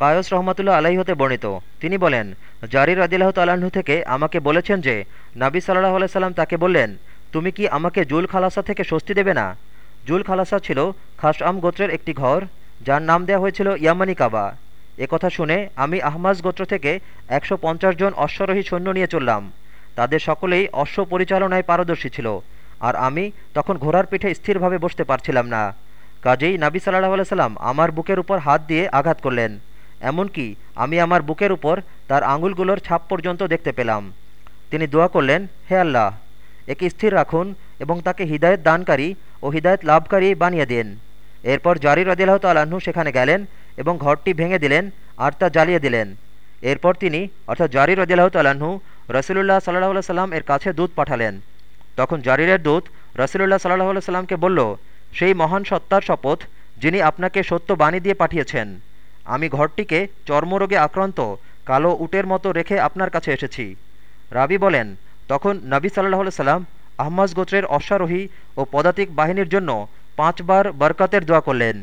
কায়স রহমতুল্লাহ আলাহি হতে বর্ণিত। তিনি বলেন, জারির আদিল্লাহ তাল্লাহ্ন থেকে আমাকে বলেছেন যে, নাবি সাল্লাহ আলাইসাল্লাম তাকে বললেন, তুমি কি আমাকে জুল খালাসা থেকে স্বস্তি দেবে না? জুল খালাসা ছিল খাসআম গোত্রের একটি ঘর, যার নাম দেওয়া হয়েছিল ইয়ামানি কাবা। কথা শুনে আমি আহমাজ গোত্র থেকে একশো পঞ্চাশ জন অশ্বারোহী সৈন্য নিয়ে চললাম। তাদের সকলেই অশ্ব পরিচালনায় পারদর্শী ছিল, আর আমি তখন ঘোড়ার পিঠে স্থিরভাবে বসতে পারছিলাম না। কাজেই নাবি সাল্লাহ সাল্লাম আমার বুকের উপর হাত দিয়ে আঘাত করলেন। এমনকি আমি আমার বুকের উপর তার আঙুলগুলোর ছাপ পর্যন্ত দেখতে পেলাম। তিনি দোয়া করলেন, হে আল্লাহ, একে স্থির রাখুন এবং তাকে হৃদায়ত দানকারী ও হৃদায়ত লাভকারী বানিয়ে দিন। এরপর জারি রদিল্লাহ তাল্লাহ্ন সেখানে গেলেন এবং ঘরটি ভেঙে দিলেন আর তা জ্বালিয়ে দিলেন। এরপর তিনি, অর্থাৎ জারি রদিল্লাহ তাল্লাহ্ন রসুলুল্লাহ সাল্লাহ সাল্লাম এর কাছে দূত পাঠালেন। তখন জারিরের দূত রসুলুল্লাহ সাল্লাহ সাল্লামকে বলল, সেই মহান সত্তার শপথ যিনি আপনাকে সত্য বাণী দিয়ে পাঠিয়েছেন। আমি ঘরটিকে চর্মরোগে আক্রান্ত, কালো উটের মতো রেখে আপনার কাছে এসেছি। রাবি বলেন, তখন নবী সাল্লাহ সাল্লাম আহমাজ গোত্রের অশ্বারোহী ও পদাতিক বাহিনীর জন্য পাঁচবার বরকাতের দোয়া করলেন।